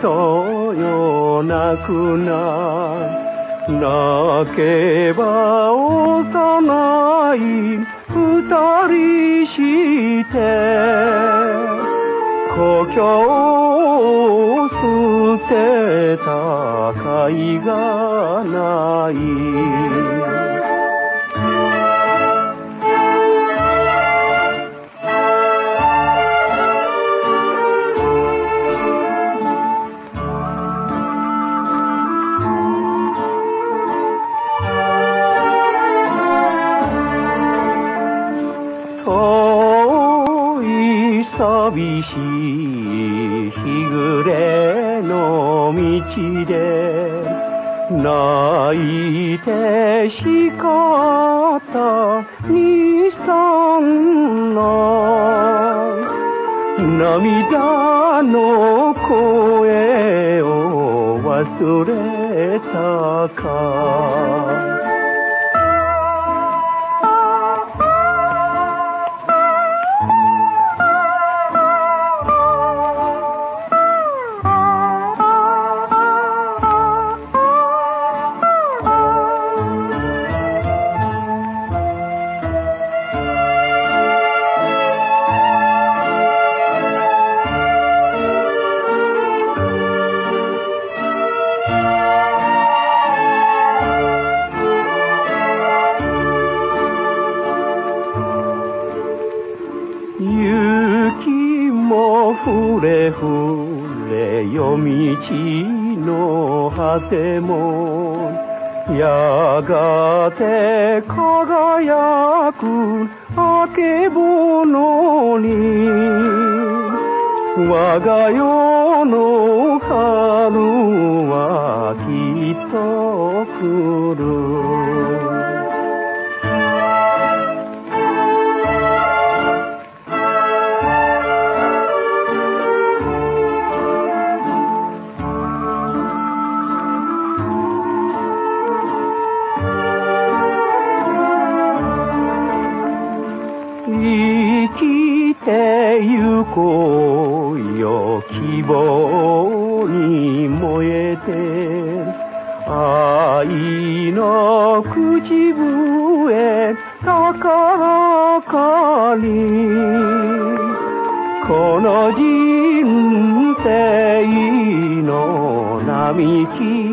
とよ泣くな泣けば幼い二人して故郷を捨てた甲斐がない。寂しい日暮れの道で泣いて叱った兄さんの涙の声を忘れたか。雪もふれふれ夜道の果てもやがて輝くあけぼのに。我が世の春はきっと来る。生きてゆこうよ希望に燃えて愛の口笛高らかにこの人生の並木